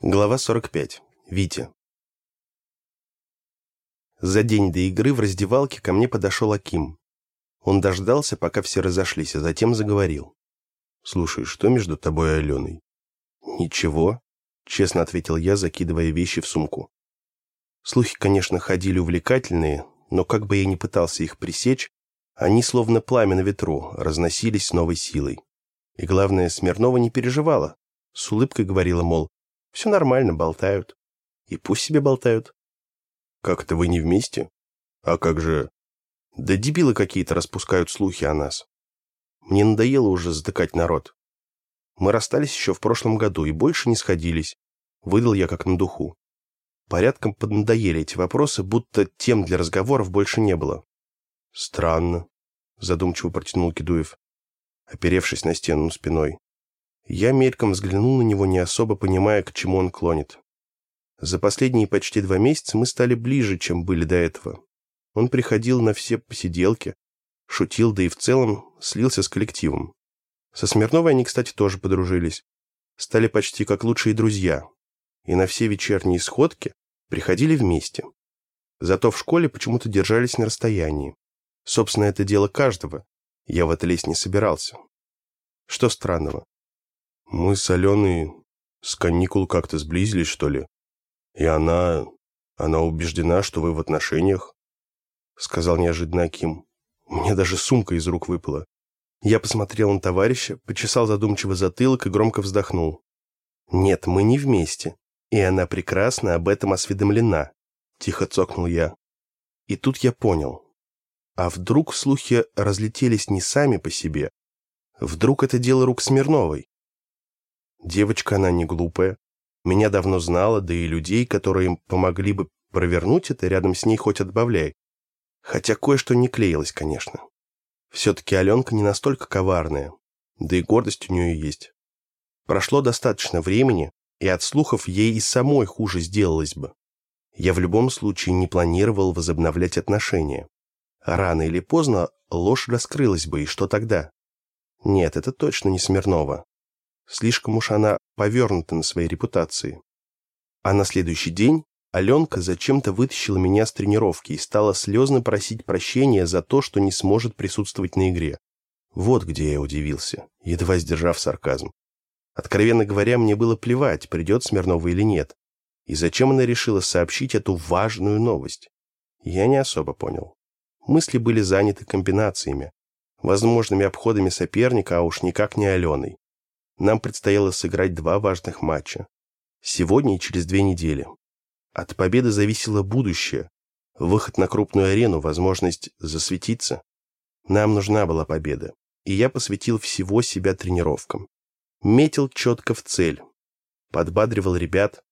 Глава 45. Витя. За день до игры в раздевалке ко мне подошел Аким. Он дождался, пока все разошлись, а затем заговорил. «Слушай, что между тобой и Аленой?» «Ничего», — честно ответил я, закидывая вещи в сумку. Слухи, конечно, ходили увлекательные, но как бы я ни пытался их пресечь, они, словно пламя на ветру, разносились с новой силой. И главное, Смирнова не переживала. С улыбкой говорила, мол, все нормально, болтают. И пусть себе болтают. Как это вы не вместе? А как же... Да дебилы какие-то распускают слухи о нас. Мне надоело уже затыкать народ. Мы расстались еще в прошлом году и больше не сходились. Выдал я как на духу. Порядком поднадоели эти вопросы, будто тем для разговоров больше не было. Странно, задумчиво протянул Кедуев, оперевшись на стену спиной. Я мельком взглянул на него, не особо понимая, к чему он клонит. За последние почти два месяца мы стали ближе, чем были до этого. Он приходил на все посиделки, шутил, да и в целом слился с коллективом. Со Смирновой они, кстати, тоже подружились. Стали почти как лучшие друзья. И на все вечерние сходки приходили вместе. Зато в школе почему-то держались на расстоянии. Собственно, это дело каждого. Я в это лезть не собирался. Что странного? Мы с Аленой с каникул как-то сблизились, что ли. И она... она убеждена, что вы в отношениях, сказал неожиданно Аким. Мне даже сумка из рук выпала. Я посмотрел на товарища, почесал задумчиво затылок и громко вздохнул. «Нет, мы не вместе, и она прекрасно об этом осведомлена», — тихо цокнул я. И тут я понял. А вдруг слухи разлетелись не сами по себе? Вдруг это дело рук Смирновой? Девочка она не глупая. Меня давно знала, да и людей, которые им помогли бы провернуть это, рядом с ней хоть отбавляй. Хотя кое-что не клеилось, конечно. Все-таки Аленка не настолько коварная, да и гордость у нее есть. Прошло достаточно времени, и от слухов ей и самой хуже сделалось бы. Я в любом случае не планировал возобновлять отношения. Рано или поздно ложь раскрылась бы, и что тогда? Нет, это точно не Смирнова. Слишком уж она повернута на своей репутации. А на следующий день Аленка зачем-то вытащила меня с тренировки и стала слезно просить прощения за то, что не сможет присутствовать на игре. Вот где я удивился, едва сдержав сарказм. Откровенно говоря, мне было плевать, придет Смирнова или нет. И зачем она решила сообщить эту важную новость? Я не особо понял. Мысли были заняты комбинациями, возможными обходами соперника, а уж никак не Аленой. Нам предстояло сыграть два важных матча. Сегодня и через две недели. От победы зависело будущее, выход на крупную арену, возможность засветиться. Нам нужна была победа, и я посвятил всего себя тренировкам. Метил четко в цель, подбадривал ребят,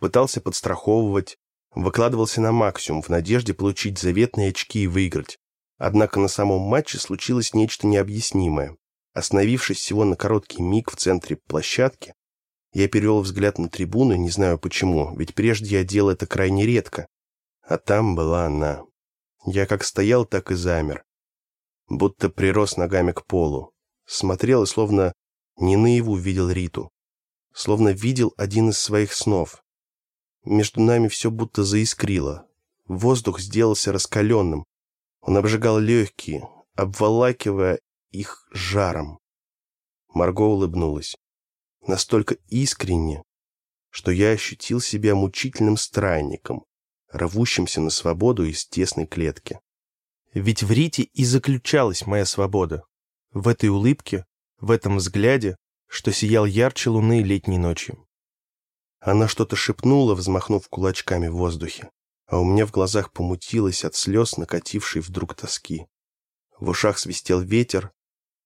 пытался подстраховывать, выкладывался на максимум в надежде получить заветные очки и выиграть. Однако на самом матче случилось нечто необъяснимое. Остановившись всего на короткий миг в центре площадки, я перевел взгляд на трибуну, не знаю почему, ведь прежде я делал это крайне редко. А там была она. Я как стоял, так и замер. Будто прирос ногами к полу. Смотрел и словно не наяву видел Риту. Словно видел один из своих снов. Между нами все будто заискрило. Воздух сделался раскаленным. Он обжигал легкие, обволакивая их жаром. Марго улыбнулась. Настолько искренне, что я ощутил себя мучительным странником, рвущимся на свободу из тесной клетки. Ведь в Рите и заключалась моя свобода. В этой улыбке, в этом взгляде, что сиял ярче луны летней ночью. Она что-то шепнула, взмахнув кулачками в воздухе, а у меня в глазах помутилось от слез, накатившей вдруг тоски. В ушах свистел ветер,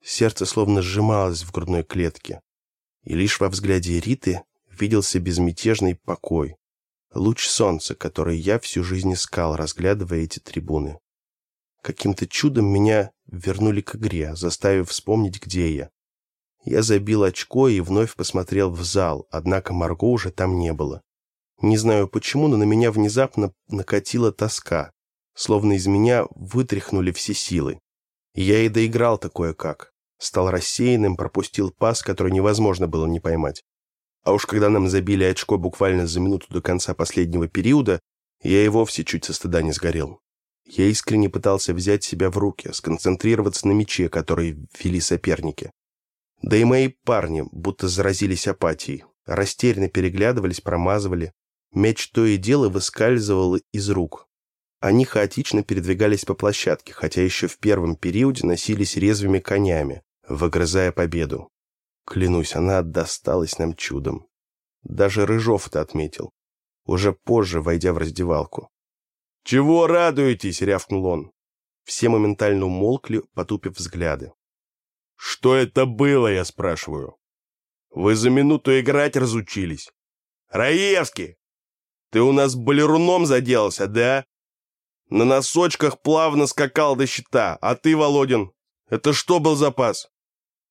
Сердце словно сжималось в грудной клетке. И лишь во взгляде Риты виделся безмятежный покой. Луч солнца, который я всю жизнь искал, разглядывая эти трибуны. Каким-то чудом меня вернули к игре, заставив вспомнить, где я. Я забил очко и вновь посмотрел в зал, однако Марго уже там не было. Не знаю почему, но на меня внезапно накатила тоска, словно из меня вытряхнули все силы. Я и доиграл такое как стал рассеянным, пропустил пас, который невозможно было не поймать. А уж когда нам забили очко буквально за минуту до конца последнего периода, я и вовсе чуть со стыда не сгорел. Я искренне пытался взять себя в руки, сконцентрироваться на мяче, который вели соперники. Да и мои парни будто заразились апатией. Растерянно переглядывались, промазывали. Мяч то и дело выскальзывал из рук. Они хаотично передвигались по площадке, хотя еще в первом периоде носились резвыми конями, выгрызая победу. Клянусь, она досталась нам чудом. Даже Рыжов это отметил. Уже позже, войдя в раздевалку. «Чего радуетесь?» — рявкнул он. Все моментально умолкли, потупив взгляды. «Что это было, я спрашиваю? Вы за минуту играть разучились? Раевский, ты у нас балеруном заделался, да? На носочках плавно скакал до щита, а ты, Володин, это что был запас?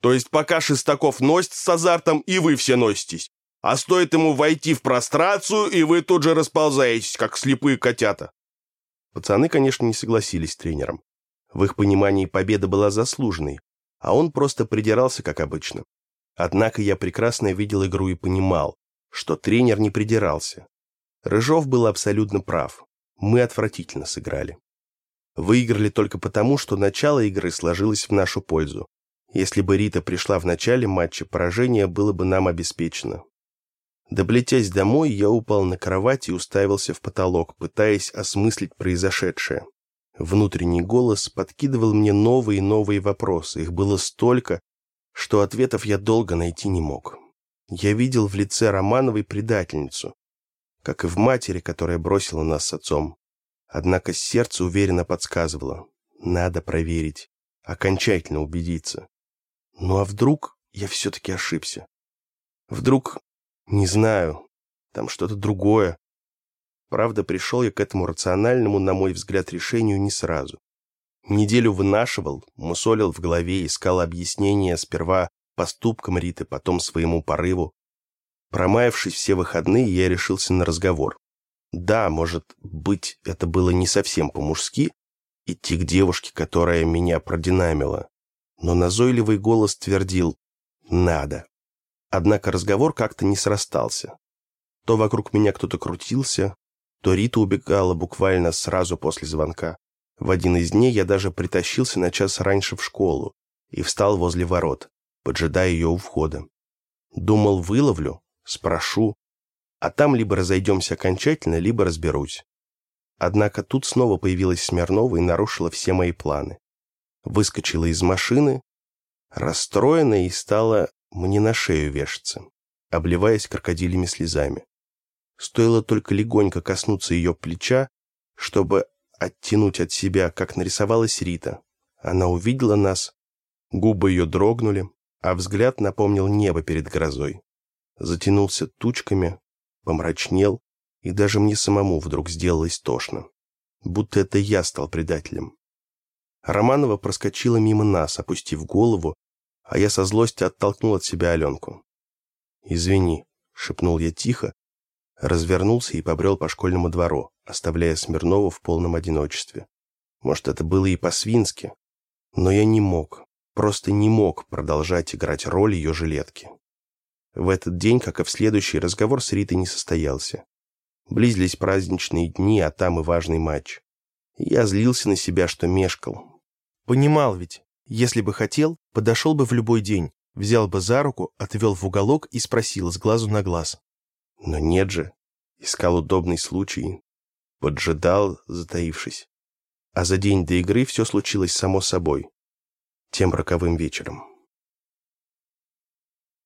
То есть пока Шестаков носит с азартом, и вы все носитесь. А стоит ему войти в прострацию, и вы тут же расползаетесь, как слепые котята. Пацаны, конечно, не согласились с тренером. В их понимании победа была заслуженной, а он просто придирался, как обычно. Однако я прекрасно видел игру и понимал, что тренер не придирался. Рыжов был абсолютно прав. Мы отвратительно сыграли. Выиграли только потому, что начало игры сложилось в нашу пользу. Если бы Рита пришла в начале матча, поражение было бы нам обеспечено. Доблетясь домой, я упал на кровать и уставился в потолок, пытаясь осмыслить произошедшее. Внутренний голос подкидывал мне новые и новые вопросы. Их было столько, что ответов я долго найти не мог. Я видел в лице Романовой предательницу, как и в матери, которая бросила нас с отцом. Однако сердце уверенно подсказывало. Надо проверить, окончательно убедиться. Ну а вдруг я все-таки ошибся? Вдруг не знаю. Там что-то другое. Правда, пришел я к этому рациональному, на мой взгляд, решению не сразу. Неделю вынашивал, мусолил в голове, искал объяснения сперва поступкам Риты, потом своему порыву. Промаявшись все выходные, я решился на разговор. Да, может быть, это было не совсем по-мужски, идти к девушке, которая меня продинамила. Но назойливый голос твердил «надо». Однако разговор как-то не срастался. То вокруг меня кто-то крутился, то Рита убегала буквально сразу после звонка. В один из дней я даже притащился на час раньше в школу и встал возле ворот, поджидая ее у входа. Думал, выловлю, спрошу, а там либо разойдемся окончательно, либо разберусь. Однако тут снова появилась Смирнова и нарушила все мои планы. Выскочила из машины, расстроенная и стала мне на шею вешаться, обливаясь крокодилями слезами. Стоило только легонько коснуться ее плеча, чтобы оттянуть от себя, как нарисовалась Рита. Она увидела нас, губы ее дрогнули, а взгляд напомнил небо перед грозой. Затянулся тучками, помрачнел, и даже мне самому вдруг сделалось тошно. Будто это я стал предателем. Романова проскочила мимо нас, опустив голову, а я со злости оттолкнул от себя Аленку. «Извини», — шепнул я тихо, развернулся и побрел по школьному двору, оставляя Смирнову в полном одиночестве. Может, это было и по-свински, но я не мог, просто не мог продолжать играть роль ее жилетки. В этот день, как и в следующий, разговор с Ритой не состоялся. Близились праздничные дни, а там и важный матч. Я злился на себя, что мешкал. Понимал ведь, если бы хотел, подошел бы в любой день, взял бы за руку, отвел в уголок и спросил с глазу на глаз. Но нет же. Искал удобный случай. Поджидал, затаившись. А за день до игры все случилось само собой. Тем роковым вечером.